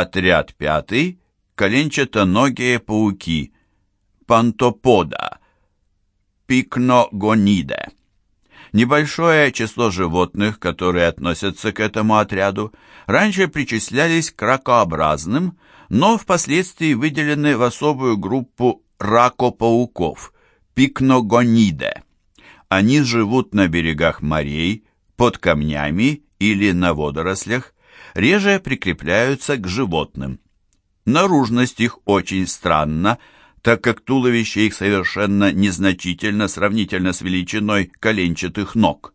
Отряд пятый. Коленчатоногие пауки. Пантопода. Пикногониде. Небольшое число животных, которые относятся к этому отряду, раньше причислялись к ракообразным, но впоследствии выделены в особую группу ракопауков – пикногониде. Они живут на берегах морей, под камнями или на водорослях, реже прикрепляются к животным. Наружность их очень странна, так как туловище их совершенно незначительно сравнительно с величиной коленчатых ног.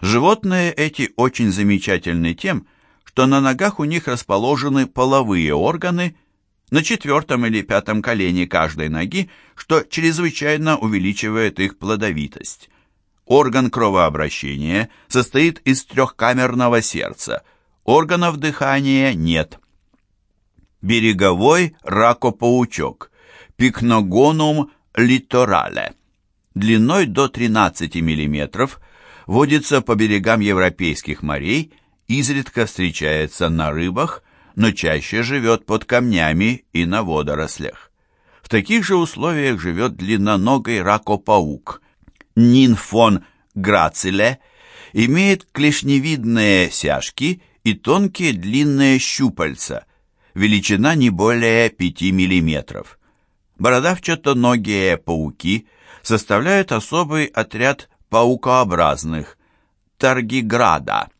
Животные эти очень замечательны тем, что на ногах у них расположены половые органы на четвертом или пятом колене каждой ноги, что чрезвычайно увеличивает их плодовитость. Орган кровообращения состоит из трехкамерного сердца, органов дыхания нет. Береговой ракопаучок, пикногонум литорале, длиной до 13 мм, водится по берегам европейских морей, изредка встречается на рыбах, но чаще живет под камнями и на водорослях. В таких же условиях живет длинноногий ракопаук. Нинфон грациле имеет клешневидные сяжки и тонкие длинные щупальца, величина не более 5 мм. Бородавчатоногие пауки составляют особый отряд паукообразных – таргиграда.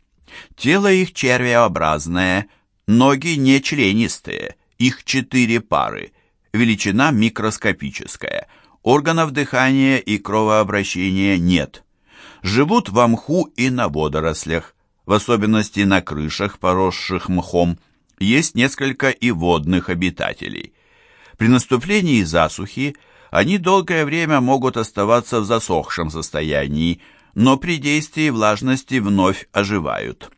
Тело их червеобразное, ноги не членистые, их четыре пары, величина микроскопическая, органов дыхания и кровообращения нет. Живут в мху и на водорослях, в особенности на крышах, поросших мхом. Есть несколько и водных обитателей. При наступлении засухи они долгое время могут оставаться в засохшем состоянии, но при действии влажности вновь оживают.